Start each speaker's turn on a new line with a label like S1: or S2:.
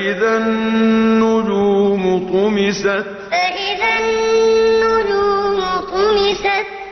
S1: فإذا النجوم طمست.
S2: فإذا النجوم